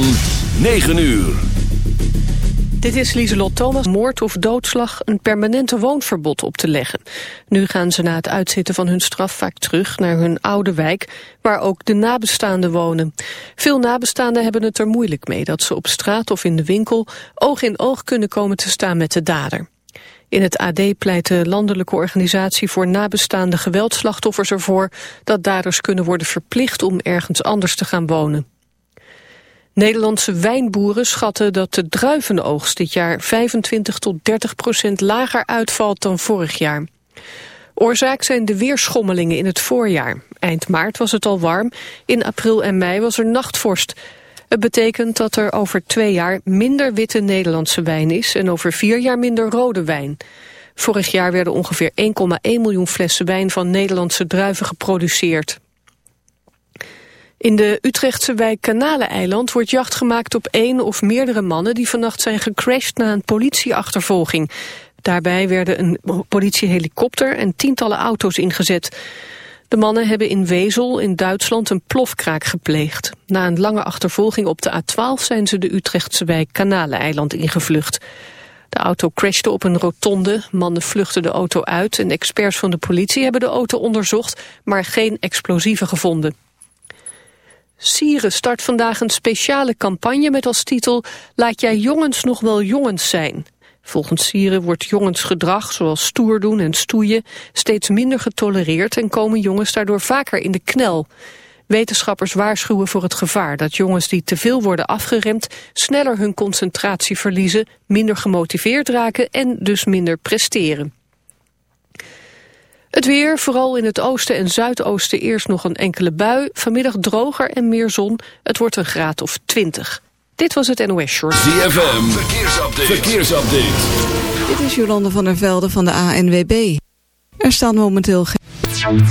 van 9 uur. Dit is Lieselot Thomas. Moord of doodslag een permanente woonverbod op te leggen. Nu gaan ze na het uitzitten van hun straf vaak terug naar hun oude wijk, waar ook de nabestaanden wonen. Veel nabestaanden hebben het er moeilijk mee dat ze op straat of in de winkel oog in oog kunnen komen te staan met de dader. In het AD pleit de landelijke organisatie voor nabestaande geweldslachtoffers ervoor dat daders kunnen worden verplicht om ergens anders te gaan wonen. Nederlandse wijnboeren schatten dat de druivenoogst dit jaar 25 tot 30 procent lager uitvalt dan vorig jaar. Oorzaak zijn de weerschommelingen in het voorjaar. Eind maart was het al warm, in april en mei was er nachtvorst. Het betekent dat er over twee jaar minder witte Nederlandse wijn is... en over vier jaar minder rode wijn. Vorig jaar werden ongeveer 1,1 miljoen flessen wijn van Nederlandse druiven geproduceerd. In de Utrechtse wijk Kanaleneiland wordt jacht gemaakt op één of meerdere mannen die vannacht zijn gecrashed na een politieachtervolging. Daarbij werden een politiehelikopter en tientallen auto's ingezet. De mannen hebben in Wezel in Duitsland een plofkraak gepleegd. Na een lange achtervolging op de A12 zijn ze de Utrechtse wijk Kanaleneiland ingevlucht. De auto crashte op een rotonde, mannen vluchtten de auto uit... en experts van de politie hebben de auto onderzocht, maar geen explosieven gevonden. Sieren start vandaag een speciale campagne met als titel... Laat jij jongens nog wel jongens zijn. Volgens Sieren wordt jongensgedrag, zoals stoer doen en stoeien... steeds minder getolereerd en komen jongens daardoor vaker in de knel. Wetenschappers waarschuwen voor het gevaar dat jongens die te veel worden afgeremd... sneller hun concentratie verliezen, minder gemotiveerd raken en dus minder presteren. Het weer, vooral in het oosten en zuidoosten eerst nog een enkele bui. Vanmiddag droger en meer zon. Het wordt een graad of 20. Dit was het NOS Short. ZFM, verkeersupdate. verkeersupdate. Dit is Jolande van der Velde van de ANWB. Er staan momenteel geen...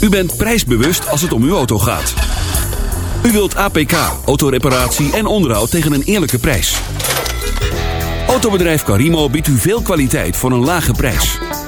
U bent prijsbewust als het om uw auto gaat. U wilt APK, autoreparatie en onderhoud tegen een eerlijke prijs. Autobedrijf Carimo biedt u veel kwaliteit voor een lage prijs.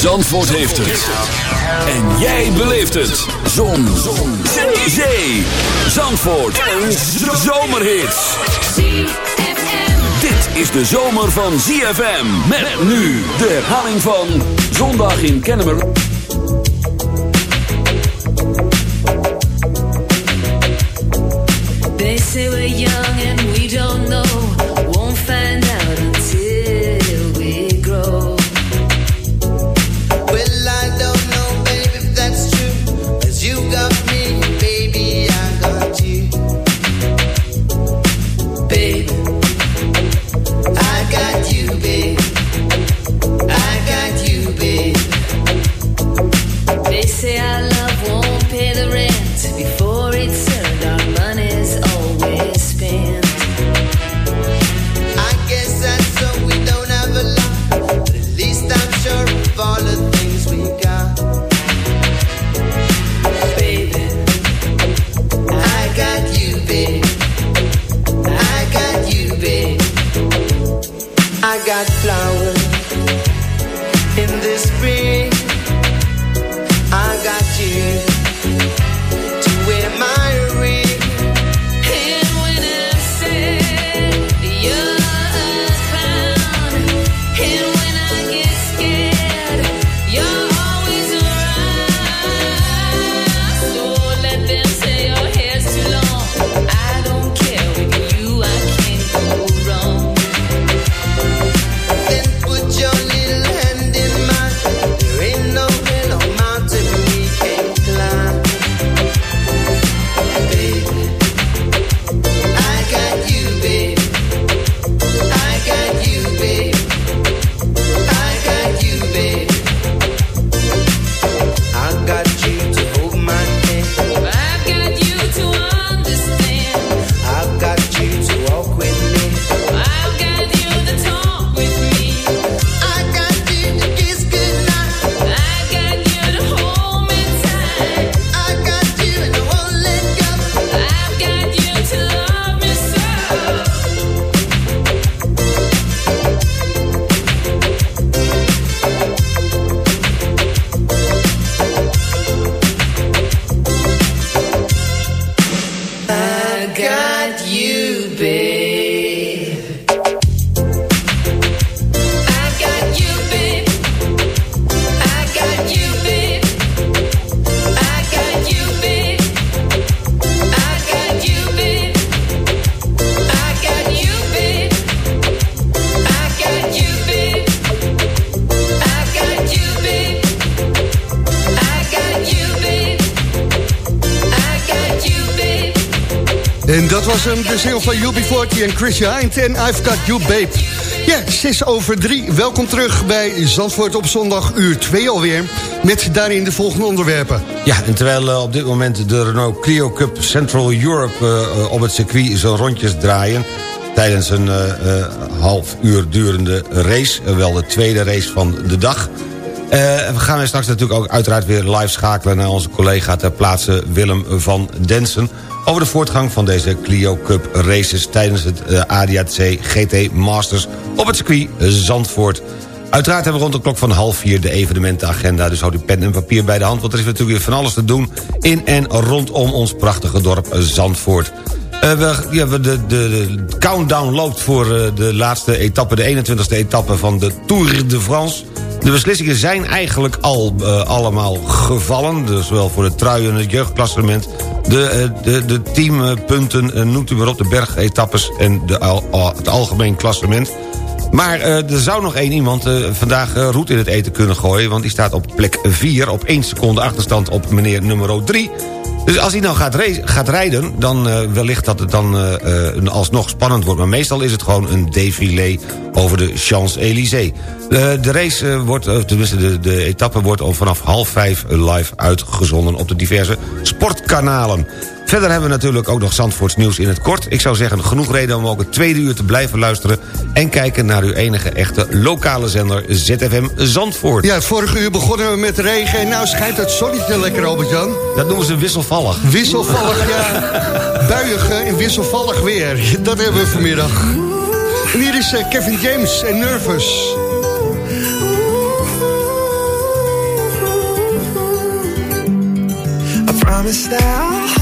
Zandvoort heeft het. En jij beleeft het. Zon. Zon. Zee. Zandvoort. Een zomerhit. Dit is de zomer van ZFM. Met nu de herhaling van Zondag in Kennemer. They say we're young and we don't know. Was hem, de single van UB40 en Chris Hind en I've Got You Babe. Ja, 6 over 3. Welkom terug bij Zandvoort op zondag uur 2 alweer. Met daarin de volgende onderwerpen. Ja, en terwijl uh, op dit moment de Renault Clio Cup Central Europe uh, op het circuit zo'n rondjes draaien... tijdens een half uur durende race, wel de tweede race van de dag... we gaan straks natuurlijk ook uiteraard weer live schakelen... naar onze collega ter plaatse Willem van Densen over de voortgang van deze Clio Cup races... tijdens het uh, ADAC GT Masters op het circuit Zandvoort. Uiteraard hebben we rond de klok van half vier de evenementenagenda... dus houd uw pen en papier bij de hand... want er is natuurlijk weer van alles te doen in en rondom ons prachtige dorp Zandvoort. Uh, we, ja, de, de, de, countdown loopt voor uh, de laatste etappe... de 21ste etappe van de Tour de France... De beslissingen zijn eigenlijk al uh, allemaal gevallen. Dus zowel voor de trui en het jeugdklassement. De, uh, de, de teampunten, uh, noemt u maar op, de bergetappes en de, het algemeen klassement. Maar er zou nog één iemand vandaag roet in het eten kunnen gooien... want die staat op plek 4 op 1 seconde achterstand op meneer nummer 3... Dus als hij nou gaat, gaat rijden, dan uh, wellicht dat het dan uh, alsnog spannend wordt. Maar meestal is het gewoon een défilé over de Champs-Élysées. de race wordt, tenminste de, de etappe wordt vanaf half vijf live uitgezonden... op de diverse sportkanalen. Verder hebben we natuurlijk ook nog Zandvoorts nieuws in het kort. Ik zou zeggen, genoeg reden om ook het tweede uur te blijven luisteren... en kijken naar uw enige echte lokale zender ZFM Zandvoort. Ja, vorige uur begonnen we met regen en nou schijnt het zonnetje lekker, Albert-Jan. Dat noemen ze wisselvallig. Wisselvallig, ja. Buiig en wisselvallig weer. Dat hebben we vanmiddag. En hier is Kevin James en Nervous. I promise that I'll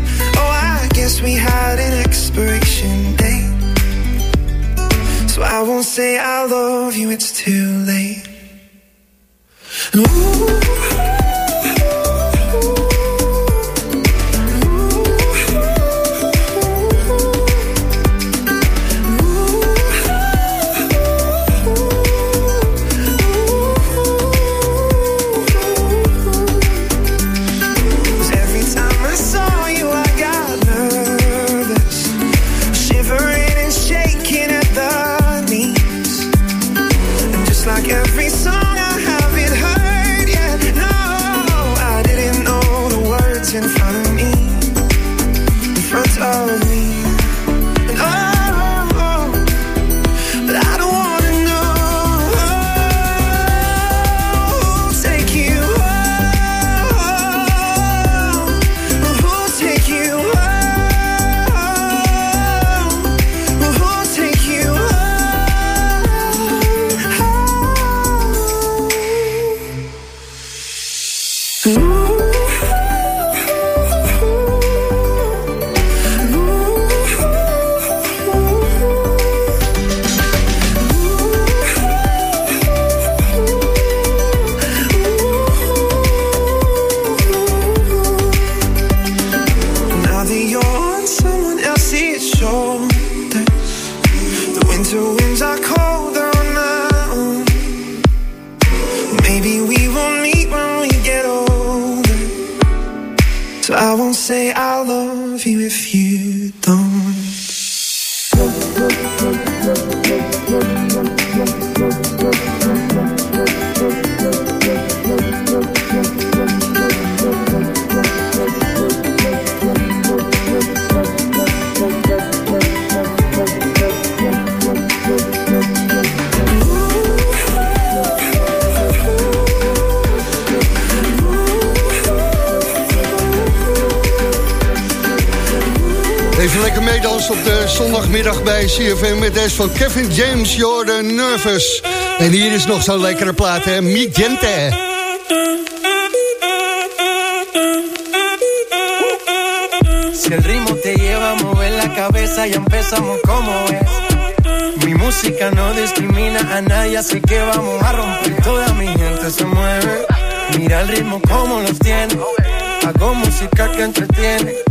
guess we had an expiration date. So I won't say I love you, it's too late. Ooh. Zondagmiddag deze van Kevin James, Jordan Nervous. En hier is nog zo'n lekkere plaat, hè? Mi Gente. Si el ritmo te lleva a mover la cabeza, ya empezamos como es. Mi música no discrimina a nadie, así que vamos a romper. Toda mi gente se mueve. Mira el ritmo como los tiene. Hago música que entretiene.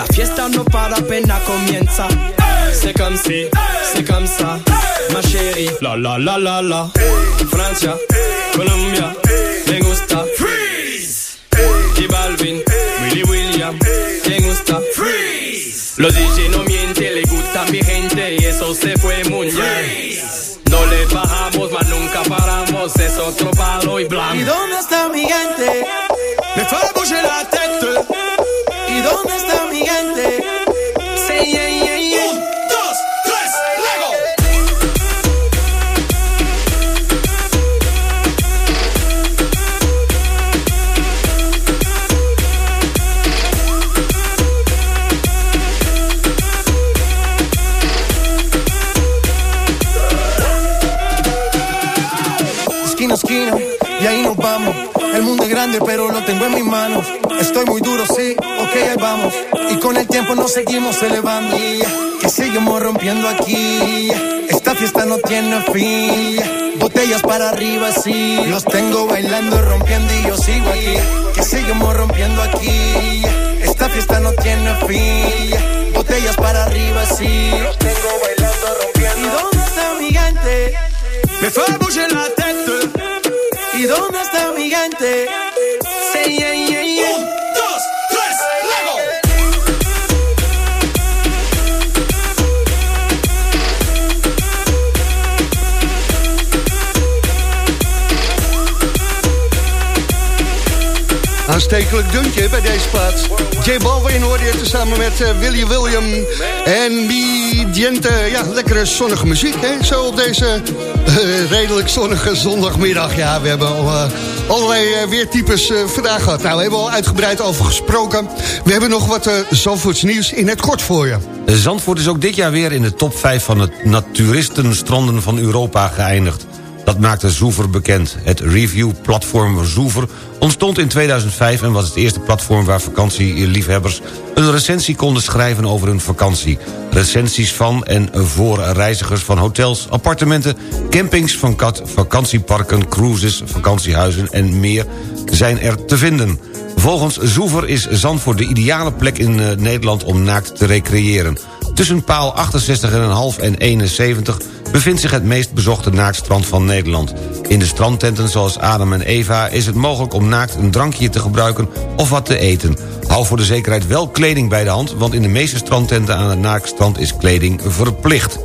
La fiesta no para apenas comienza. C'est comme si, c'est comme ça, ma chérie. La la la la la. Francia, Colombia, me gusta. Freeze. Y Balvin, Willy William, me gusta. Freeze. Los DJ no mienten, le gusta mi gente y eso se fue muy bien. No le bajamos, mas nunca paramos, es otro palo y ¿Y blanco. dónde está mi gente? Dónde está mi gente? Say yeah, yeah, yeah. dos, tres, Lego. Esquina esquina, y ahí nos vamos. El mundo es grande, pero lo tengo en mis manos. Estoy muy duro, con el tiempo nos seguimos elevando. Que seguimos rompiendo aquí. Esta fiesta no tiene fin. Botellas para arriba, sí. Los tengo bailando, rompiendo y yo sigo aquí. Que seguimos rompiendo aquí. Esta fiesta no tiene fin. Botellas para arriba, sí. Los tengo bailando, rompiendo. ¿Y dónde está mi gente? Me fait bouger la tête. ¿Y dónde está mi gente? Say Aanstekelijk deuntje bij deze plaats. J Balvin hoorde je samen met eh, Willy William en Mi Diente. Ja, lekkere zonnige muziek, hè? Zo op deze eh, redelijk zonnige zondagmiddag. Ja, we hebben al eh, allerlei weertypes vandaag gehad. Nou, we hebben al uitgebreid over gesproken. We hebben nog wat uh, Zandvoorts nieuws in het kort voor je. Zandvoort is ook dit jaar weer in de top 5 van het naturistenstranden van Europa geëindigd. Dat maakte Zoever bekend. Het review-platform Zoever ontstond in 2005... en was het eerste platform waar vakantieliefhebbers... een recensie konden schrijven over hun vakantie. Recensies van en voor reizigers van hotels, appartementen... campings, van kat, vakantieparken, cruises, vakantiehuizen en meer... zijn er te vinden. Volgens Zoever is Zandvoort de ideale plek in eh, Nederland om naakt te recreëren. Tussen paal 68,5 en 71 bevindt zich het meest bezochte naaktstrand van Nederland. In de strandtenten zoals Adam en Eva is het mogelijk om naakt een drankje te gebruiken of wat te eten. Hou voor de zekerheid wel kleding bij de hand, want in de meeste strandtenten aan het naaktstrand is kleding verplicht.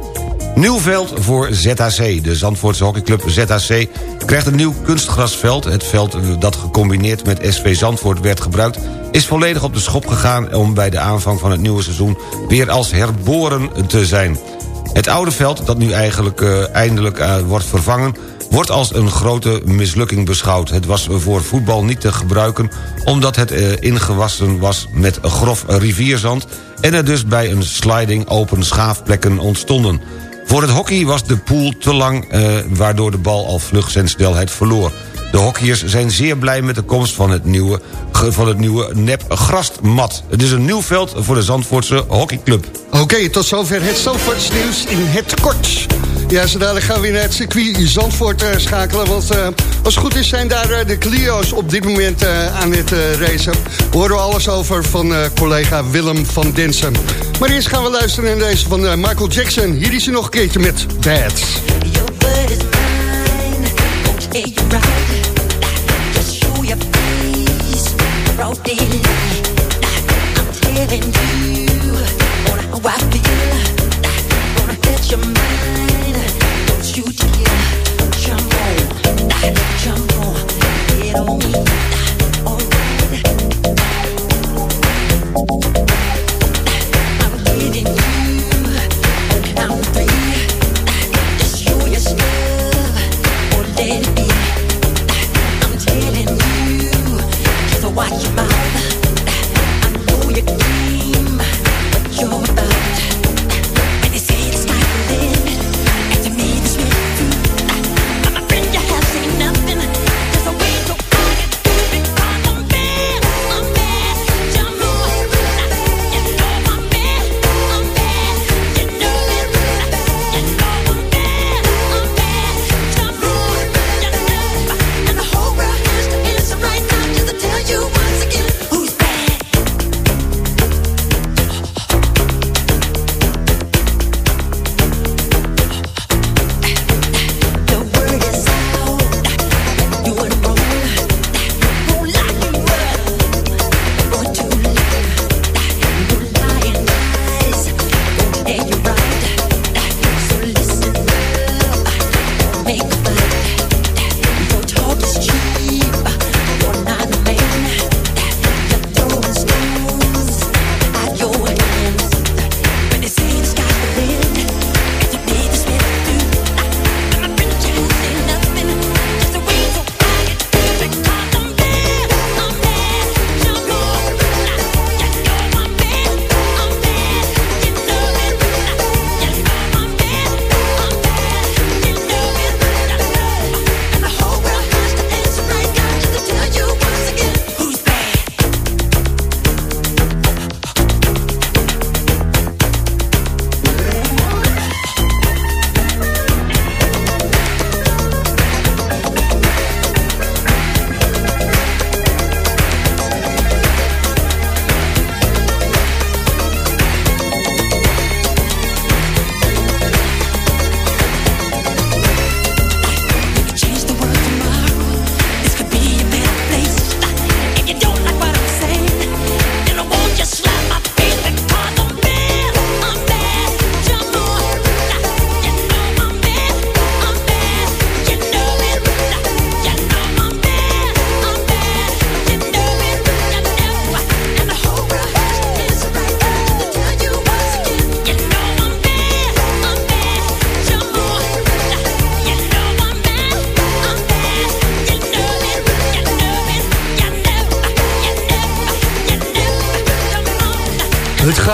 Nieuw veld voor ZHC. De Zandvoortse hockeyclub ZHC krijgt een nieuw kunstgrasveld. Het veld dat gecombineerd met SV Zandvoort werd gebruikt... is volledig op de schop gegaan om bij de aanvang van het nieuwe seizoen... weer als herboren te zijn. Het oude veld, dat nu eigenlijk uh, eindelijk uh, wordt vervangen... wordt als een grote mislukking beschouwd. Het was voor voetbal niet te gebruiken... omdat het uh, ingewassen was met grof rivierzand... en er dus bij een sliding open schaafplekken ontstonden. Voor het hockey was de pool te lang... waardoor de bal al vlug zijn snelheid verloor. De hockeyers zijn zeer blij met de komst van het nieuwe, van het nieuwe nep grasmat. Het is een nieuw veld voor de Zandvoortse hockeyclub. Oké, okay, tot zover het Zandvoorts nieuws in het kort. Ja, zo dadelijk gaan we weer naar het circuit Zandvoort uh, schakelen. Want uh, als het goed is zijn daar uh, de Clio's op dit moment aan het racen. We horen alles over van collega Willem van Densen. Maar eerst gaan we luisteren naar deze van Michael Jackson. Hier is hij nog een keertje met Bad. Don't you jump on, jump on, get on.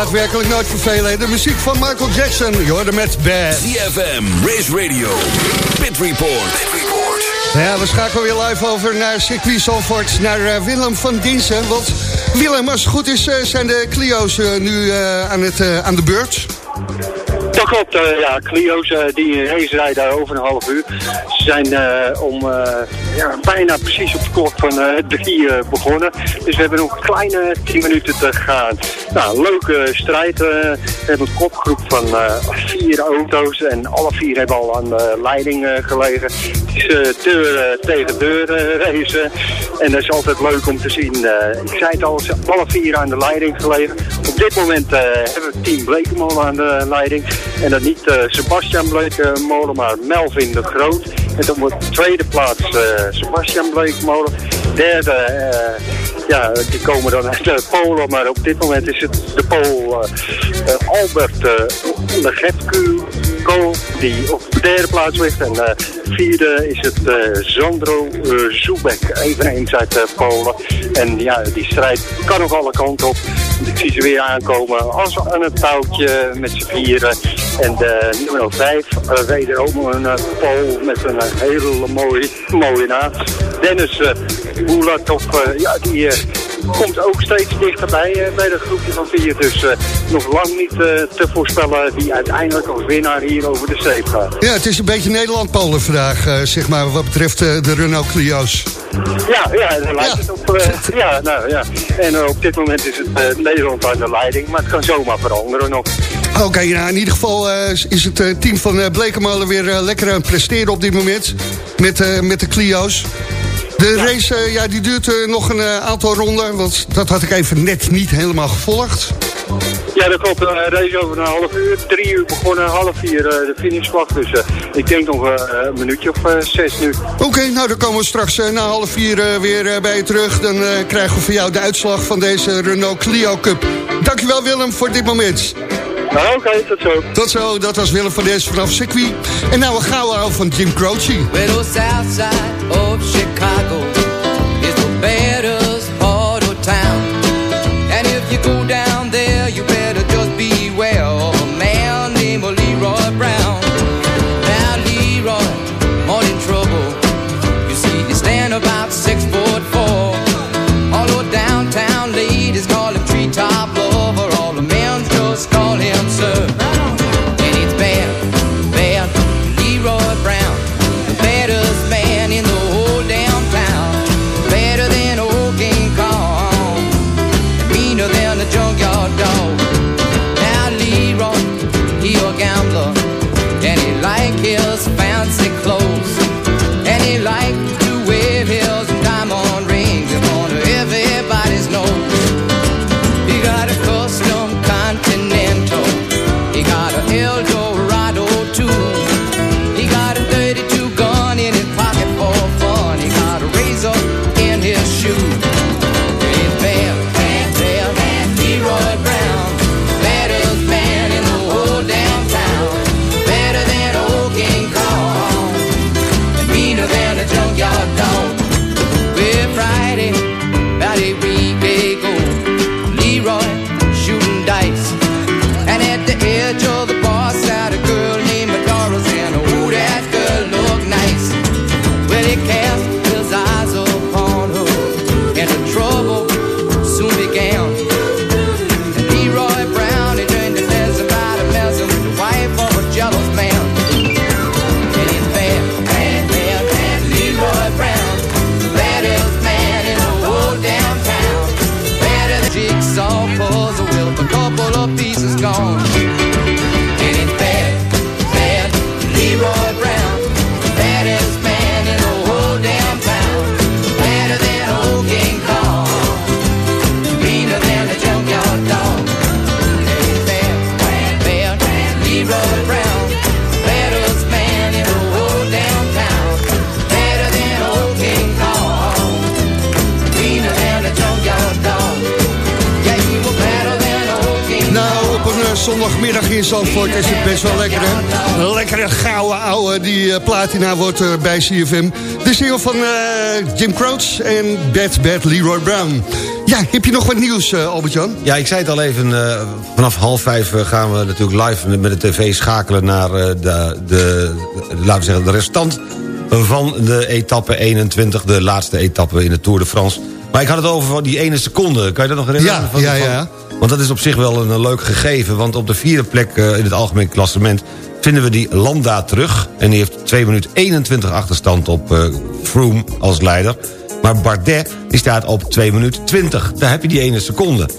Het gaat werkelijk nooit vervelen. De muziek van Michael Jackson. Je hoorde met Bad. CFM, Race Radio, Pit Report. Ja, we schakelen weer live over naar circuit Zandvoort. Naar eh, Willem van Dinsen. Want Willem, als het goed is, eh, zijn de Clio's eh, nu aan, het, aan de beurt. Dat klopt, eh, ja. Clio's eh, die race rijden over een half uur. Ze zijn eh, om eh, ja, bijna precies op de klok van eh, drie eh, begonnen. Dus we hebben nog een kleine 10 minuten te gaan. Nou, leuke strijd. eh. we hebben een kopgroep van eh, vier auto's en alle vier hebben al aan de leiding eh, gelegen. Het is eh, deur eh, tegen deur eh, racen. En dat is altijd leuk om te zien. Eh, ik zei het al, ze alle vier aan de leiding gelegen. Op dit moment eh, hebben we team Blekemolen aan de leiding. En dat niet eh, Sebastian Blekemolen, maar Melvin de Groot. En dan wordt de tweede plaats eh, Sebastian Blekemolen. Derde, eh, ja, die komen dan uit de Polen. Maar op dit moment is het de Pool Albert uh, Die op de derde plaats ligt. En eh, vierde is het eh, Zandro eh, Zubek, eveneens uit eh, Polen. En ja, die strijd kan nog alle kanten op. Ik zie ze weer aankomen als aan het touwtje met z'n vieren. En de nummer 5, uh, wederom een Pool met een hele mooie, mooie naam. Dennis uh, Bulatov, uh, ja, die uh, komt ook steeds dichterbij uh, bij dat groepje van vier. Dus uh, nog lang niet uh, te voorspellen wie uiteindelijk als winnaar hier over de zeep gaat. Ja, het is een beetje Nederland-Polen vandaag, eh, zeg maar, wat betreft eh, de Renault Clio's. Ja, ja, daar lijkt het op. eh, ja, nou ja. En eh, op dit moment is het eh, Nederland aan de leiding, maar het kan zomaar veranderen nog. Oké, nou, in ieder geval eh, is het eh, team van uh, Blekemolen weer eh, lekker aan het presteren op dit moment. Met, eh, met de Clio's. De race eh, ja, die duurt eh, nog een eh, aantal ronden, want dat had ik even net niet helemaal gevolgd. Ja, dat klopt. Een race over een half uur. Drie uur begonnen, half vier de finishvlag. Dus ik denk nog een minuutje of zes nu. Oké, nou dan komen we straks na half vier weer bij je terug. Dan krijgen we van jou de uitslag van deze Renault Clio Cup. Dankjewel Willem voor dit moment. Nou, oké, tot zo. Tot zo, dat was Willem van deze vanaf circuit. En nou een gauw houden van Jim Croce. Well, the south side of Chicago bij CFM. De single van eh, Jim Crouch en Bad Bad Leroy Brown. Ja, heb je nog wat nieuws, eh, Albert-Jan? Ja, ik zei het al even, eh, vanaf half vijf gaan we natuurlijk live met- de tv schakelen naar de, de, laten we zeggen, de restant van de etappe 21, de laatste etappe in de Tour de France. Maar ik had het over die ene seconde, kan je dat nog herinneren? Ja, Van- ja, van- ja. Want dat is op zich wel een, leuk gegeven, want op de vierde plek in het algemeen klassement vinden we die Landa terug. En die heeft 2 minuten 21 achterstand op eh Froome als leider. Maar Bardet die staat op 2 minuten 20. Daar heb je die ene seconde.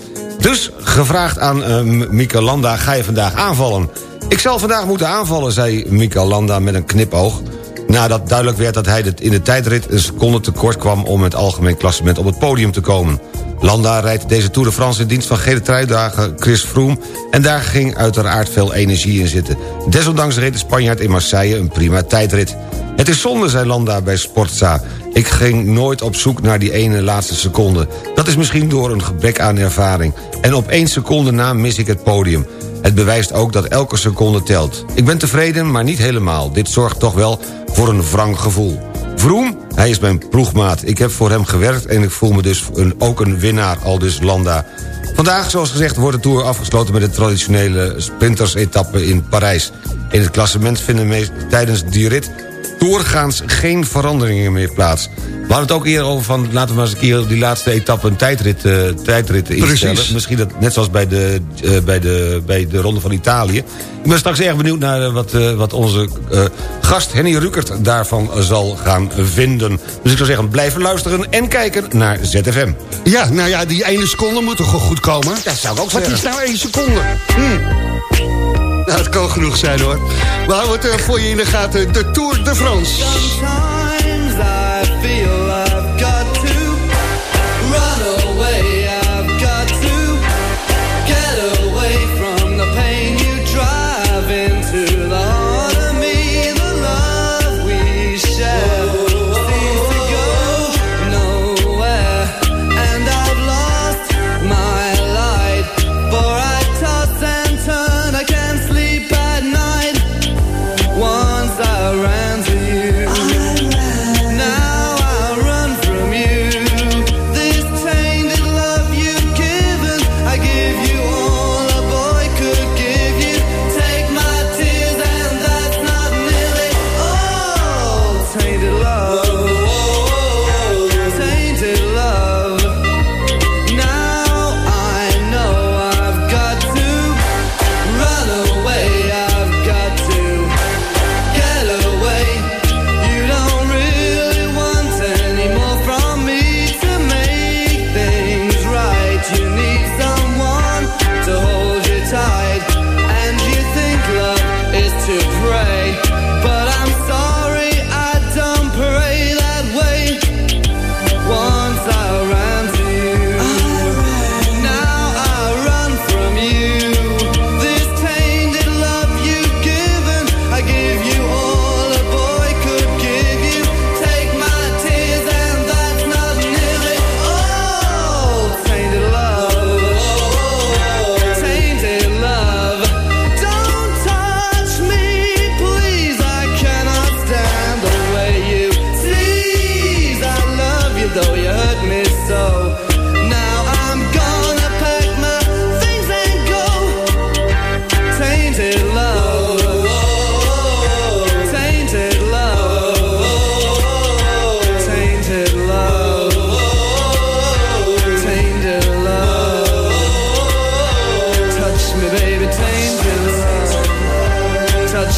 Dus gevraagd aan eh, M- Mika Landa, ga je vandaag aanvallen? Ik zal vandaag moeten aanvallen, zei Mika Landa met een knipoog. Nadat duidelijk werd dat hij in de tijdrit een seconde tekort kwam... om het algemeen klassement op het podium te komen. Landa rijdt deze Tour de France in dienst van gele truidager Chris Froome... en daar ging uiteraard veel energie in zitten. Desondanks reed de Spanjaard in Marseille een prima tijdrit. Het is zonde, zei Landa bij Sportza. Ik ging nooit op zoek naar die ene laatste seconde. Dat is misschien door een gebrek aan ervaring. En op één seconde na mis ik het podium. Het bewijst ook dat elke seconde telt. Ik ben tevreden, maar niet helemaal. Dit zorgt toch wel voor een wrang gevoel. Vroom, hij is mijn ploegmaat. Ik heb voor hem gewerkt en ik voel me dus een, ook een winnaar, al dus Landa. Vandaag, zoals gezegd, wordt de Tour afgesloten... met de traditionele sprinters-etappe in Parijs. In het klassement vinden tijdens die rit doorgaans geen veranderingen meer plaats. We hadden het ook eerder over van... laten we maar eens een keer die laatste etappe een tijdrit, eh, tijdrit instellen. Precies. Misschien dat net zoals bij de, eh, bij, de, bij de Ronde van Italië. Ik ben straks erg benieuwd naar eh, wat, wat onze gast Henny Rukert daarvan zal gaan vinden. Dus ik zou zeggen, blijven luisteren en kijken naar ZFM. Ja, nou ja, die ene seconde moet toch goed komen? Dat zou ik ook Wat zeggen. is nou één seconde? Hm. Nou, het kan genoeg zijn hoor. We houden het eh, voor je in de gaten. De Tour de France.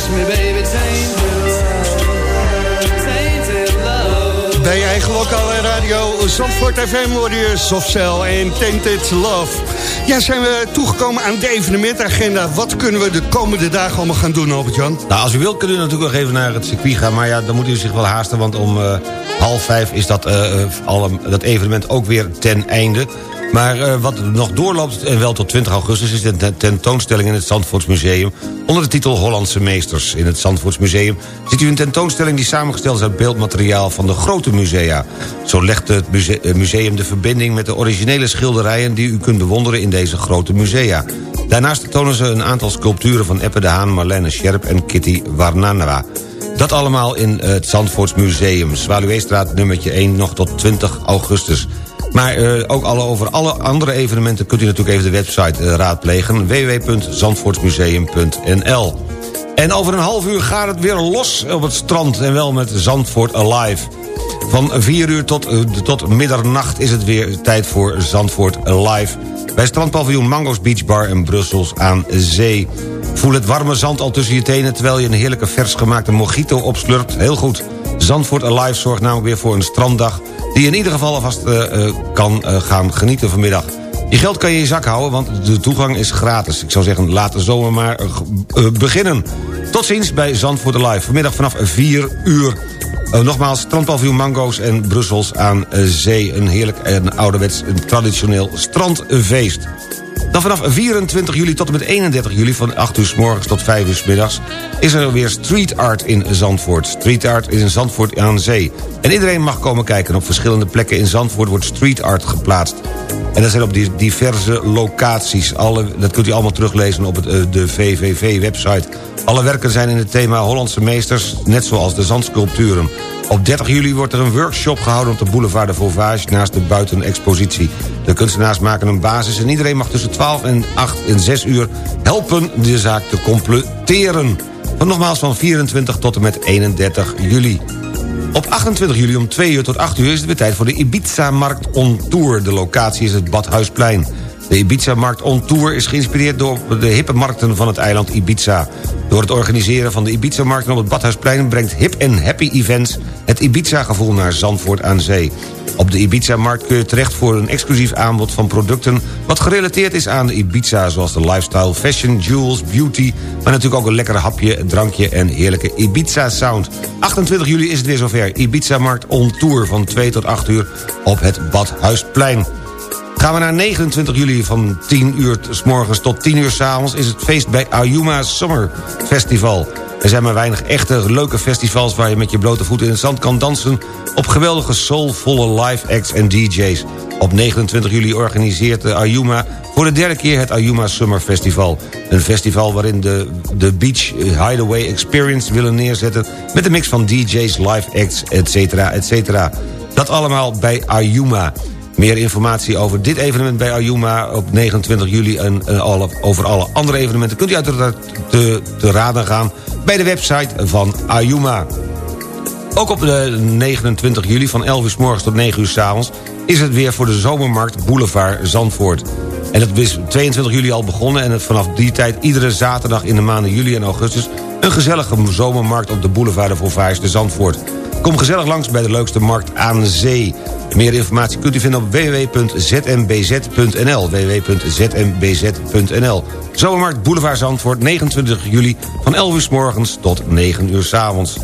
Touch me, baby, tainted love. Tainted love. Bij je eigen lokale radio Zandvoort FM hoorde je Softcell en Tainted Love. Ja, zijn we toegekomen aan de evenementagenda. Wat kunnen we de komende dagen allemaal gaan doen, Albert-Jan? Nou, als u wilt kunt u natuurlijk nog even naar het circuit gaan. Maar ja, dan moet u zich wel haasten, want om eh, half vijf is dat, eh, eh, al, dat evenement ook weer ten einde. Maar eh, wat nog doorloopt, en wel tot 20 augustus... is de ten- tentoonstelling in het Zandvoortsmuseum... onder de titel Hollandse Meesters. In het Zandvoortsmuseum ziet u een tentoonstelling... die samengesteld is uit beeldmateriaal van de grote musea. Zo legt het eh, museum de verbinding met de originele schilderijen... die u kunt bewonderen in deze grote musea. Daarnaast tonen ze een aantal sculpturen van Eppe de Haan... Marlene Scherp en Kitty Warnanwa. Dat allemaal in het Zandvoorts Museum. Zwaluweestraat nummertje 1 nog tot 20 augustus. Maar eh, ook alle, over alle andere evenementen kunt u natuurlijk even de website eh, raadplegen. www.zandvoortsmuseum.nl En over een half uur gaat het weer los op het strand. En wel met Zandvoort Alive. Van 4 uur tot, eh, tot middernacht is het weer tijd voor Zandvoort Live. Bij strandpaviljoen Mango's Beach Bar in Brussels aan zee. Voel het warme zand al tussen je tenen... terwijl je een heerlijke vers gemaakte mojito opslurpt. Heel goed. Zandvoort Alive zorgt namelijk weer voor een stranddag... die in ieder geval alvast eh, eh, kan eh, gaan genieten vanmiddag. Je geld kan je in je zak houden, want de toegang is gratis. Ik zou zeggen, laat de zomer maar beginnen. Tot ziens bij Zandvoort Alive. Vanmiddag vanaf 4 uur. Nogmaals, strandpaviljoen Mango's en Brussels aan zee. Een heerlijk en ouderwets traditioneel strandfeest. Dan vanaf 24 juli tot en met 31 juli... van 8 uur s morgens tot 5 uur s middags... is er weer street art in Zandvoort. Street art is in Zandvoort aan zee. En iedereen mag komen kijken. Op verschillende plekken in Zandvoort wordt street art geplaatst. En dat zijn op diverse locaties. Alle, dat kunt u allemaal teruglezen op uh, de VVV-website. Alle werken zijn in het thema Hollandse meesters... net zoals de zandsculpturen. Op 30 juli wordt er een workshop gehouden op de boulevard de Vauvage... naast de buitenexpositie. De kunstenaars maken een basis en iedereen mag tussen 12 en 8 en 6 uur... helpen de zaak te completeren. Van nogmaals van 24 tot en met 31 juli. Op 28 juli om 2 uur tot 8 uur is het weer tijd voor de Ibiza-markt on Tour. De locatie is het Badhuisplein. De Ibiza-markt on Tour is geïnspireerd door de hippe markten van het eiland Ibiza. Door het organiseren van de Ibiza-markten op het Badhuisplein... brengt Hip en Happy Events het Ibiza-gevoel naar Zandvoort aan zee. Op de Ibiza-markt kun je terecht voor een exclusief aanbod van producten... wat gerelateerd is aan de Ibiza, zoals de lifestyle, fashion, jewels, beauty... maar natuurlijk ook een lekker hapje, drankje en heerlijke Ibiza-sound. 28 juli is het weer zover. Ibiza-markt on Tour van 2 tot 8 uur op het Badhuisplein. Gaan we naar 29 juli van 10 uur s morgens tot 10 uur s avonds... is het feest bij Ayuma Summer Festival. Er zijn maar weinig echte leuke festivals... waar je met je blote voeten in het zand kan dansen... op geweldige soulvolle live acts en DJ's. Op 29 juli organiseert de Ayuma voor de derde keer het Ayuma Summer Festival. Een festival waarin de, de Beach Hideaway Experience willen neerzetten... met een mix van DJ's, live acts, etc. etc. Dat allemaal bij Ayuma. Meer informatie over dit evenement bij Ayuma op 29 juli... en alle, over alle andere evenementen kunt u uiteraard te, raden gaan... bij de website van Ayuma. Ook op de 29 juli van 11 uur morgens tot 9 uur s avonds... is het weer voor de zomermarkt Boulevard Zandvoort. En dat is 22 juli al begonnen... en het vanaf die tijd iedere zaterdag in de maanden juli en augustus... een gezellige zomermarkt op de Boulevard de Vauvage de Zandvoort. Kom gezellig langs bij de leukste markt aan zee. Meer informatie kunt u vinden op www.zmbz.nl www.zmbz.nl Zomermarkt Boulevard Zandvoort, 29 juli... van 11 uur s morgens tot 9 uur s avonds.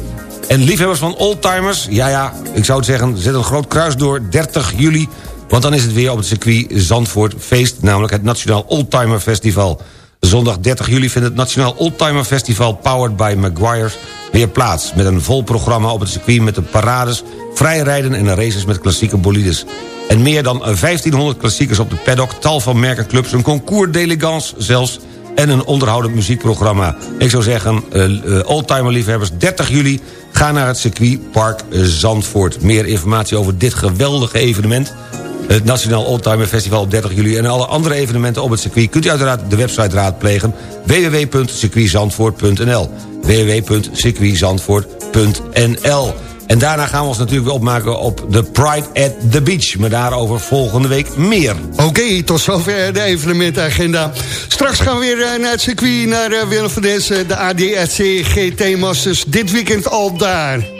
En liefhebbers van oldtimers, ja ja, ik zou het zeggen... zet een groot kruis door 30 juli... want dan is het weer op het circuit Zandvoort feest... namelijk het Nationaal Oldtimer Festival... Zondag 30 juli vindt het Nationaal Oldtimer Festival... Powered by Maguire's weer plaats. Met een vol programma op het circuit met de parades... vrijrijden en races met klassieke bolides. En meer dan 1500 klassiekers op de paddock... tal van merkenclubs, een concours d'elegance zelfs... en een onderhoudend muziekprogramma. Ik zou zeggen, uh, oldtimer liefhebbers, 30 juli... ga naar het circuitpark Zandvoort. Meer informatie over dit geweldige evenement het Nationaal Oldtimer Festival op 30 juli... en alle andere evenementen op het circuit... kunt u uiteraard de website raadplegen... www.circuitzandvoort.nl www.circuitzandvoort.nl En daarna gaan we ons natuurlijk weer opmaken op de Pride at the Beach. Maar daarover volgende week meer. Oké, tot zover de evenementagenda. Straks gaan we weer uh, naar het circuit, naar uh, Willem van Dessen... de ADAC GT Masters, dit weekend al daar.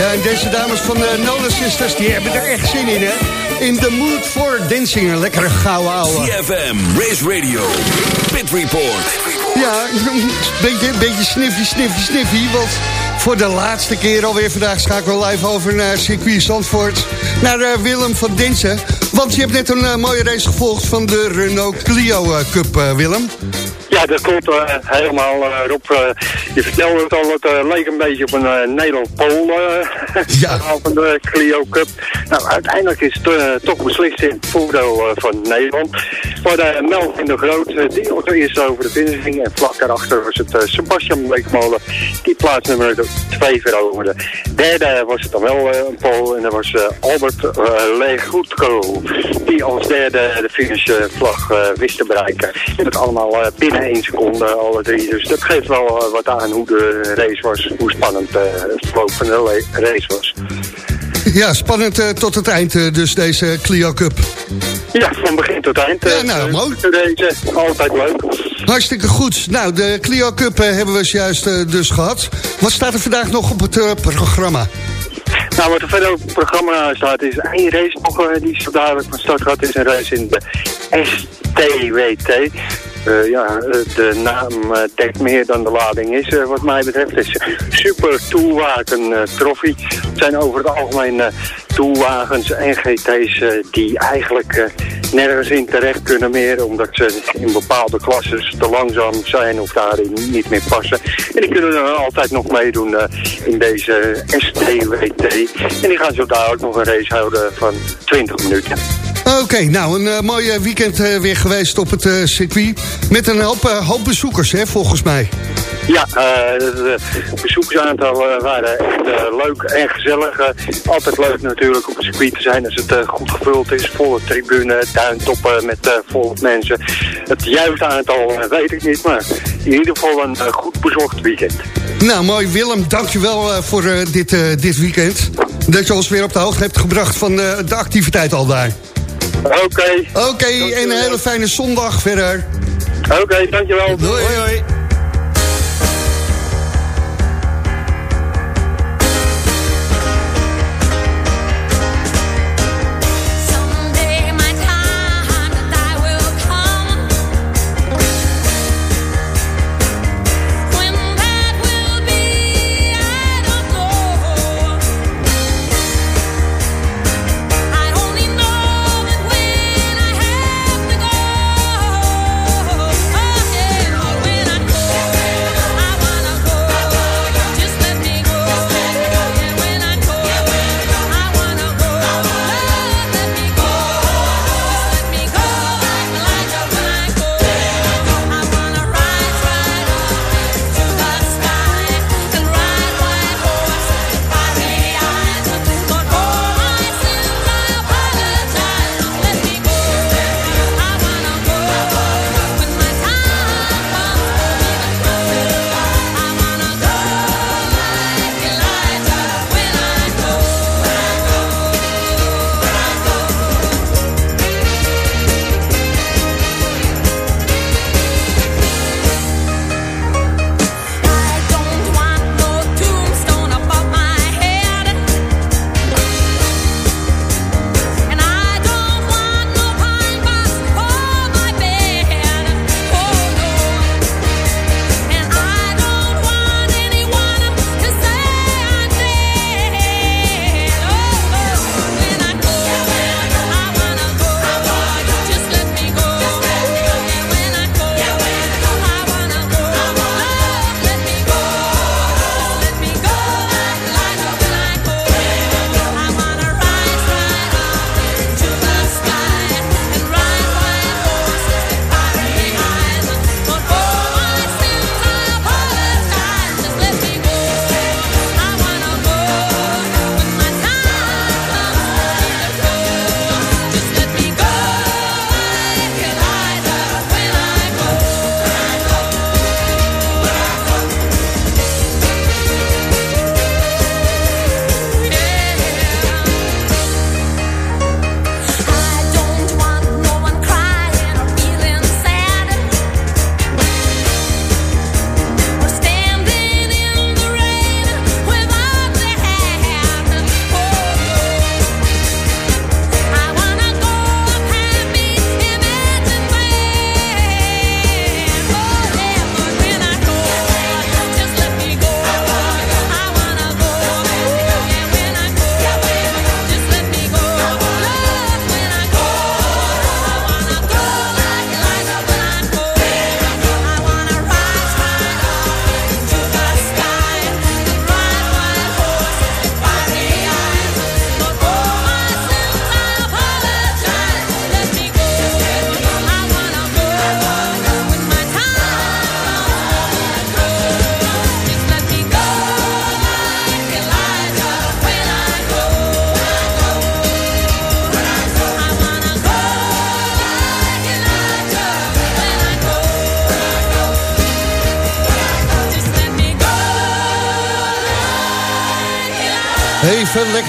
Ja, en deze dames van de Nolan Sisters, die hebben er echt zin in, hè? In the mood for dancing, een lekkere gouden ouwe. CFM, Race Radio, Pit Report. Ja, een beetje, beetje sniffy, sniffy, sniffy, want voor de laatste keer alweer vandaag schakelen we live over naar circuit Zandvoort. Naar eh, Willem van Dinsen. Want je hebt net een eh, mooie race gevolgd van de Renault Clio eh, Cup, Willem. Ja, dat klopt eh, helemaal, Rob. eh, je vertelde het al, het leek een beetje op een uh, Nederland-Pool eh, verhaal van de Clio Cup. Nou, uiteindelijk is het toch beslist in het voordeel van Nederland. Maar de Melvin de Groot, die auto eerst over de finish ging. En vlak daarachter was het Sebastian Beekmolen, die plaats nummer 2 veroverde. Derde was het dan wel een Pool en dat was Albert uh, Legutko. Die als derde de finishvlag wist te bereiken. En dat allemaal binnen één seconde, alle drie. Dus dat geeft wel eh, wat aan hoe de race was, hoe spannend eh, het verloop van de race was. Ja, spannend eh, tot het eind dus deze Clio Cup. Ja, van begin tot eind. Ja, nou, mooi. Deze, altijd leuk. Hartstikke goed. Nou, de Clio Cup hebben we zojuist eh, dus gehad. Wat staat er vandaag nog op het programma? Nou, wat er verder op het programma staat is één race nog die zo dadelijk van start gaat. is een race in de STWT. Eh, ja, eh, de naam eh, dekt meer dan de lading is, wat mij betreft. Het is Super eh, Trophy. Het zijn over het algemeen toolwagens en GT's die eigenlijk nergens in terecht kunnen meer. Omdat ze in bepaalde klasses te langzaam zijn of daarin niet meer passen. En die kunnen dan altijd nog meedoen in deze STWT. En die gaan zo dadelijk nog een race houden van 20 minuten. Oké, nou, een eh, mooi weekend eh, weer geweest op het eh, circuit. Met een hoop, hoop bezoekers, hè, volgens mij. Ja, de bezoeksaantallen waren echt leuk en gezellig. Altijd leuk natuurlijk op het circuit te zijn als het goed gevuld is. Volle tribune, duintoppen met volle mensen. Het juiste aantal weet ik niet, maar in ieder geval een goed bezocht weekend. Nou, mooi Willem, dankjewel voor dit, dit weekend. Dat je ons weer op de hoogte hebt gebracht van de activiteit al daar. Oké. Oké, en een hele fijne zondag verder. Oké, dankjewel. Doei. hoi.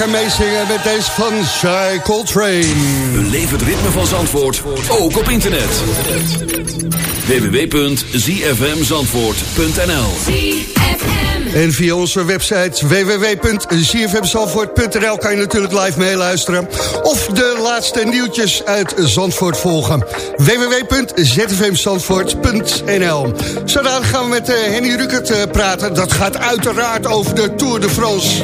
Lekker meezingen met deze van Shy Coltrane. Beleef het ritme van Zandvoort, ook op internet. www.zfmzandvoort.nl En via onze website www.zfmzandvoort.nl kan je natuurlijk live meeluisteren. Of de laatste nieuwtjes uit Zandvoort volgen. www.zfmzandvoort.nl Zodat gaan we met eh, Henny Rukert eh, praten. Dat gaat uiteraard over de Tour de France.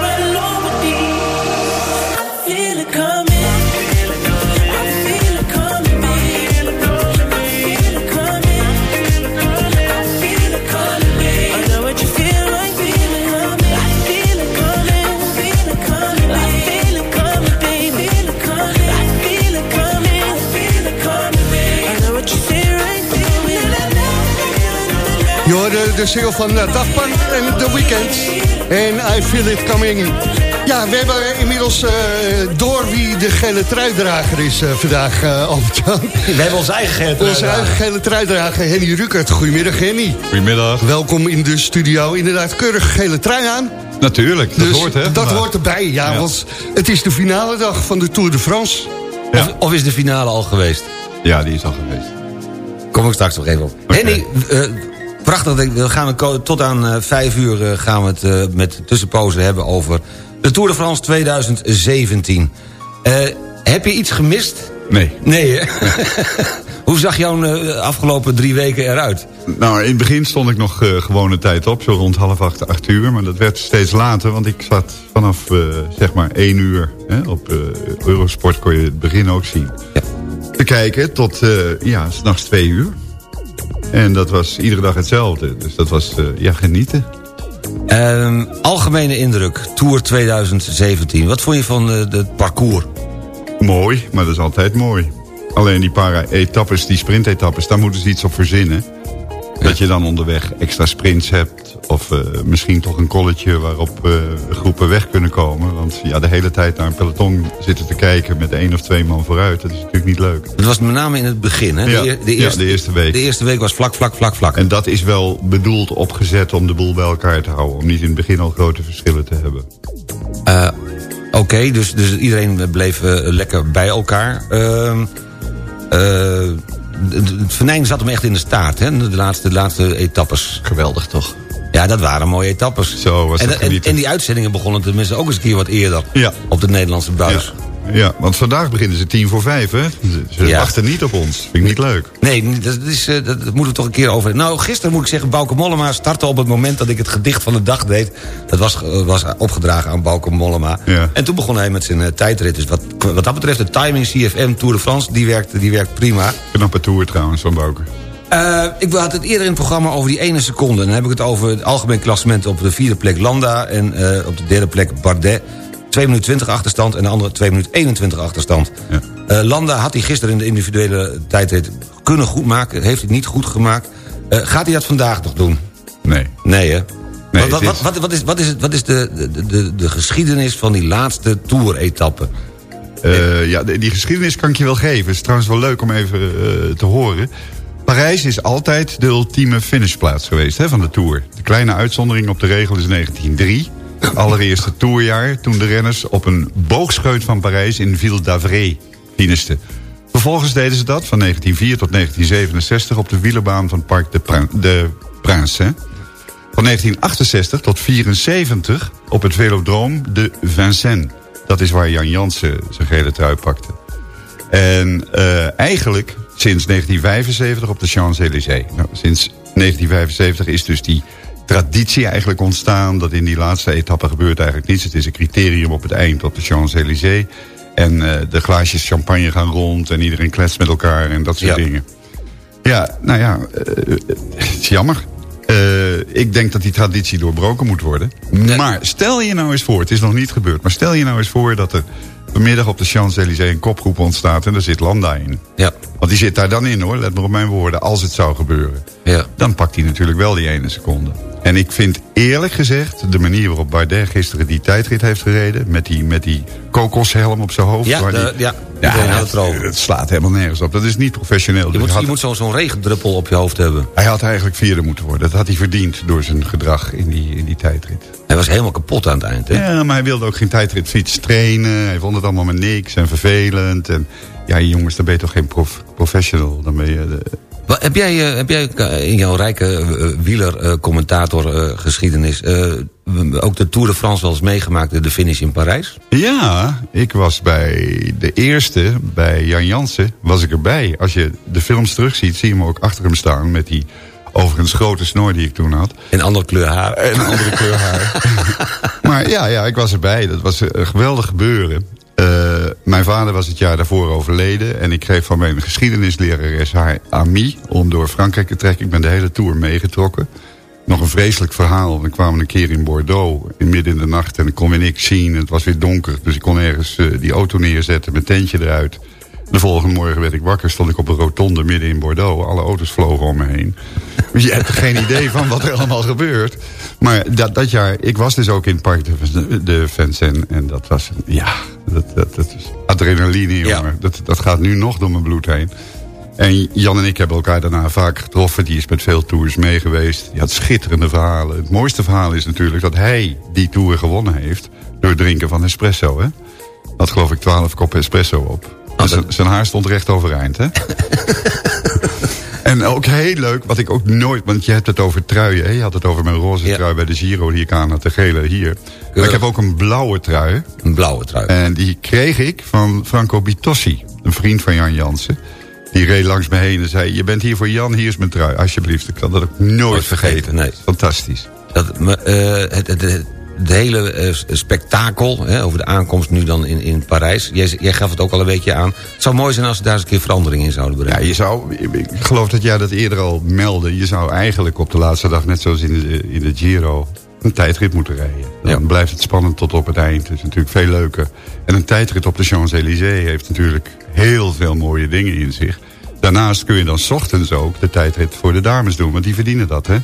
de single van eh, Daft Punk en The Weeknd. En I Feel It Coming. Ja, we hebben inmiddels eh, door wie de gele truidrager is eh, vandaag, eh Albert-Jan. We hebben onze eigen gele Onze eigen gele truidrager, Henny Rukert. Goedemiddag, Henny. Goedemiddag. Welkom in de studio. Inderdaad, keurig gele trui aan. Natuurlijk, dat Dus hoort hè. Dat vandaag. hoort erbij, ja, Ja. Want het is de finale dag van de Tour de France. Of, of is de finale al geweest? Ja, die is al geweest. Kom ik straks nog even op. Henny, prachtig. We gaan tot aan eh, vijf uur eh, gaan we het eh, met tussenpozen hebben over de Tour de France 2017. Eh, heb je iets gemist? Nee. Nee, hè? Hoe zag jouw afgelopen drie weken eruit? Nou, in het begin stond ik nog gewone tijd op, zo rond half acht, acht uur. Maar dat werd steeds later, want ik zat vanaf zeg maar één uur. Hè, op Eurosport kon je het begin ook zien. Te kijken tot, ja, s'nachts twee uur. En dat was iedere dag hetzelfde. Dus dat was, eh, ja, genieten. Ehm, algemene indruk, Tour 2017. Wat vond je van eh, het parcours? Mooi, maar dat is altijd mooi. Alleen die paar etappes, die sprintetappes, daar moeten ze iets op verzinnen. Dat je dan onderweg extra sprints hebt. Of eh, misschien toch een kolletje waarop eh, groepen weg kunnen komen. Want ja, de hele tijd naar een peloton zitten te kijken met één of twee man vooruit. Dat is natuurlijk niet leuk. Het was met name in het begin, hè? Ja, de, ja, eerste, de eerste week. De eerste week was vlak, vlak, vlak, vlak. En dat is wel bedoeld opgezet om de boel bij elkaar te houden. Om niet in het begin al grote verschillen te hebben. Eh, Oké, dus, dus iedereen bleef lekker bij elkaar. Ehm, eh, het venijn zat hem echt in de staart, hè? De laatste, de laatste etappes. Geweldig, toch? Ja, dat waren mooie etappes. Zo was en, en, en die uitzendingen begonnen tenminste ook eens een keer wat eerder. Ja. Op de Nederlandse buis. Ja, want vandaag beginnen ze tien voor vijf, hè? Ze, Ja. wachten niet op ons. Vind ik niet leuk. Nee, dat, is, eh, dat, moeten we toch een keer over. Nou, gisteren moet ik zeggen, Bauke Mollema startte op het moment dat ik het gedicht van de dag deed. Dat was, eh, was opgedragen aan Bauke Mollema. Ja. En toen begon hij met zijn eh, tijdrit. Dus wat, wat dat betreft, de timing CFM Tour de France, die werkt, die werkt prima. Knappe tour trouwens van Bouke. Ik had het eerder in het programma over die ene seconde. Dan heb ik het over het algemeen klassement op de vierde plek Landa... en op de derde plek Bardet. 2 minuten 20 achterstand en de andere 2 minuten 21 achterstand. Eh, Landa had hij gisteren in de individuele tijdrit kunnen goedmaken. Heeft hij niet goed gemaakt. Eh, gaat hij dat vandaag nog doen? Nee. Nee, hè? Nee, wat, wat, is- wat, wat is, wat is, het, wat is de, de, de, de geschiedenis van die laatste Tour-etappe? Eh, ja, die geschiedenis kan ik je wel geven. Het is trouwens wel leuk om even te horen. Parijs is altijd de ultieme finishplaats geweest hè, van de Tour. De kleine uitzondering op de regel is 1903. Allereerste tourjaar toen de renners op een boogscheut van Parijs in Ville d'Avray finishten. Vervolgens deden ze dat van 1904 tot 1967 op de wielerbaan van Parc de, de Prince. Van 1968 tot 74 op het velodroom de Vincennes. Dat is waar Jan Jansen zijn gele trui pakte. En eh, eigenlijk sinds 1975 op de Champs-Élysées. Nou, sinds 1975 is dus die traditie eigenlijk ontstaan... dat in die laatste etappe gebeurt eigenlijk niets. Het is een criterium op het eind op de Champs-Élysées. En eh, de glaasjes champagne gaan rond en iedereen kletst met elkaar en dat soort Ja. dingen. Ja, nou ja, eh, het is jammer. Eh, ik denk dat die traditie doorbroken moet worden. Maar stel je nou eens voor, het is nog niet gebeurd... maar stel je nou eens voor dat er vanmiddag op de Champs-Élysées... een kopgroep ontstaat en daar zit Landa in. Ja. Want die zit daar dan in hoor, let maar op mijn woorden... als het zou gebeuren. Ja. Dan pakt hij natuurlijk wel die ene seconde. En ik vind eerlijk gezegd, de manier waarop Bardet gisteren die tijdrit heeft gereden... met die, met die kokoshelm op zijn hoofd... Ja, waar de- die- ja, iedereen had het het slaat helemaal nergens op. Dat is niet professioneel. Je Dus moet, je moet zo- zo'n regendruppel op je hoofd hebben. hij had eigenlijk vierde moeten worden. Dat had hij verdiend door zijn gedrag in die, in die tijdrit. Hij was helemaal kapot aan het eind, hè? Ja, maar hij wilde ook geen tijdritfiets trainen. Hij vond het allemaal maar niks en vervelend. En ja, jongens, dan ben je toch geen prof- professional. Dan ben je... de- Wat, heb jij, eh, heb jij eh, in jouw rijke wieler-commentator geschiedenis... eh, ook de Tour de France wel eens meegemaakt, de- finish in Parijs? Ja, ik was bij de eerste, bij Jan Jansen, was ik erbij. Als je de films terugziet, zie je me ook achter hem staan... met die overigens grote snor die ik toen had. Een andere kleur haar. En een andere kleur haar. maar ja, ja, ik was erbij. Dat was een geweldig gebeuren. Eh, mijn vader was het jaar daarvoor overleden. En ik kreeg van mijn geschiedenislerares haar ami om door Frankrijk te trekken. Ik ben de hele tour meegetrokken. Nog een vreselijk verhaal. We kwamen een keer in Bordeaux, in midden in de nacht. En ik kon weer niks zien. Het was weer donker. Dus ik kon ergens eh, die auto neerzetten, mijn tentje eruit. De volgende morgen werd ik wakker, stond ik op een rotonde midden in Bordeaux. Alle auto's vlogen om me heen. Dus je hebt geen idee van wat er allemaal gebeurt. Maar dat, dat jaar, ik was dus ook in het park de, de Vincennes. En dat was, ja, dat, dat, dat is adrenaline, jongen. Dat, dat gaat nu nog door mijn bloed heen. En Jan en ik hebben elkaar daarna vaak getroffen. Die is met veel tours mee geweest. Die had schitterende verhalen. Het mooiste verhaal is natuurlijk dat hij die tour gewonnen heeft... door het drinken van espresso, hè? Had geloof ik 12 koppen espresso op. Dus zijn- haar stond recht overeind, hè? en ook heel leuk, wat ik ook nooit... Want je hebt het over truien, hè? Je had het over mijn roze trui bij de Giro die ik aan had. De gele hier. Maar ik heb ook een blauwe trui. Een blauwe trui. En die kreeg ik van Franco Bitossi. Een vriend van Jan Jansen. Die reed langs me heen en zei... Je bent hier voor Jan, hier is mijn trui. Alsjeblieft, ik kan dat ook nooit vergeten. Nee. Fantastisch. Dat, maar, eh, het, het, het, het hele eh, spektakel hè, over de aankomst nu dan in, in Parijs. Jij, jij gaf het ook al een beetje aan. Het zou mooi zijn als ze daar eens een keer verandering in zouden brengen. Ja, je zou, ik geloof dat jij dat eerder al meldde. Je zou eigenlijk op de laatste dag, net zoals in de, in de Giro... een tijdrit moeten rijden. Dan blijft het spannend tot op het eind. Het is natuurlijk veel leuker. En een tijdrit op de Champs-Élysées heeft natuurlijk heel veel mooie dingen in zich. Daarnaast kun je dan 's ochtends ook de tijdrit voor de dames doen. Want die verdienen dat, hè?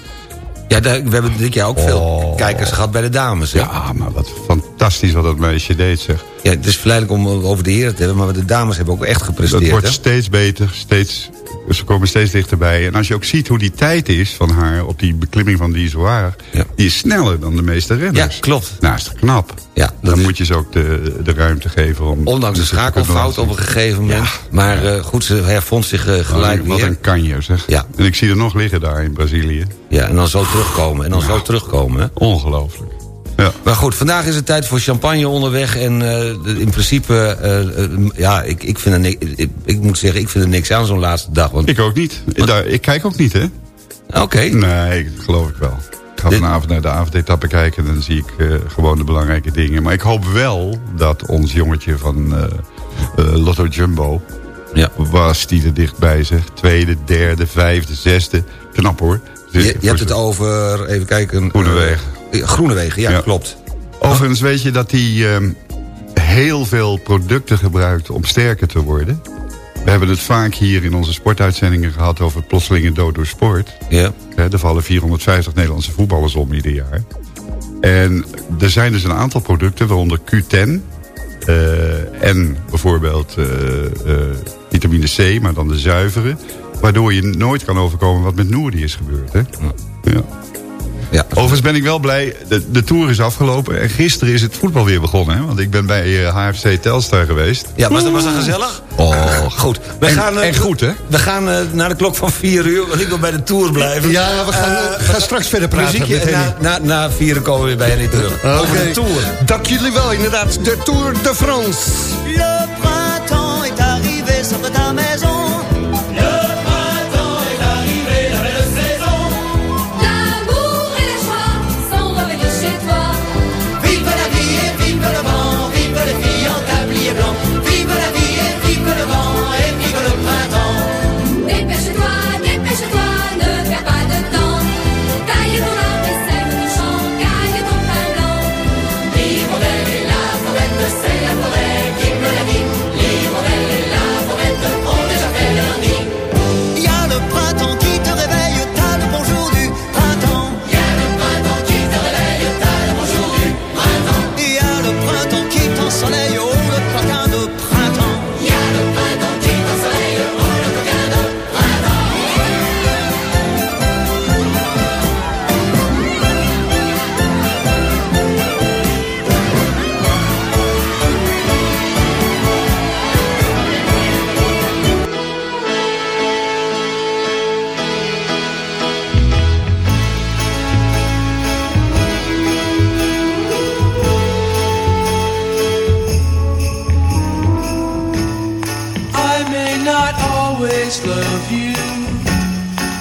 Ja, daar, we hebben dit jaar ook veel kijkers gehad bij de dames. Hè? Oh. Ja, maar wat fantastisch wat dat meisje deed, zeg. Ja, het is verleidelijk om over de heren te hebben... maar de dames hebben ook echt gepresteerd. Dat wordt hè? steeds beter, steeds, ze komen steeds dichterbij. En als je ook ziet hoe die tijd is van haar op die beklimming van die Izoar... die is sneller dan de meeste renners. Ja, klopt. Nou, is toch knap. Ja, Dan moet je ze ook de, de ruimte geven om... Ondanks de schakelfout op een gegeven moment. maar eh, goed, ze hervond zich eh, gelijk Wat weer. een kanjer, zeg. Ja. En ik zie er nog liggen daar in Brazilië. Ja, en dan zo terugkomen. En dan zo terugkomen, hè? Ongelooflijk. Ja. Maar goed, vandaag is het tijd voor champagne onderweg. En eh, in principe, eh, eh, ja, ik, ik, vind er ni- ik, ik moet zeggen, ik vind er niks aan zo'n laatste dag. Want, Ik ook niet. Daar, ik kijk ook niet, hè? Oké. Nee, dat geloof ik wel. Ik ga vanavond naar de avondetappe kijken en dan zie ik gewoon de belangrijke dingen. Maar ik hoop wel dat ons jongetje van Lotto Jumbo... Ja. was die er dichtbij zeg. Tweede, derde, vijfde, zesde. Knap hoor. Dus je, je hebt het over, even kijken... Groenewegen. Eh, Groenewegen, ja, Ja. klopt. Overigens weet je dat hij ehm, heel veel producten gebruikt om sterker te worden. We hebben het vaak hier in onze sportuitzendingen gehad over plotselinge dood door sport. Ja. Hè, er vallen 450 Nederlandse voetballers om ieder jaar. En er zijn dus een aantal producten, waaronder Q10... eh, en bijvoorbeeld eh, vitamine C, maar dan de zuivere... waardoor je nooit kan overkomen wat met Noordi is gebeurd. Hè? Ja. Ja. Overigens ben ik wel blij, de, de Tour is afgelopen... en gisteren is het voetbal weer begonnen. Hè? Want ik ben bij eh, HFC Telstar geweest. Ja, was dat, was dat gezellig? Oh, Goed. We En- gaan, eh, en goed, hè? We gaan eh, naar de klok van 4 uur, want ik wil bij de Tour blijven. Ja, we gaan, Eh, we gaan straks verder praten muziekje, na, na, na vieren komen we weer bij Henny terug. Over Oké. de Tour. Dank jullie wel, inderdaad. De Tour de France. Le printemps est arrivé sur ta maison.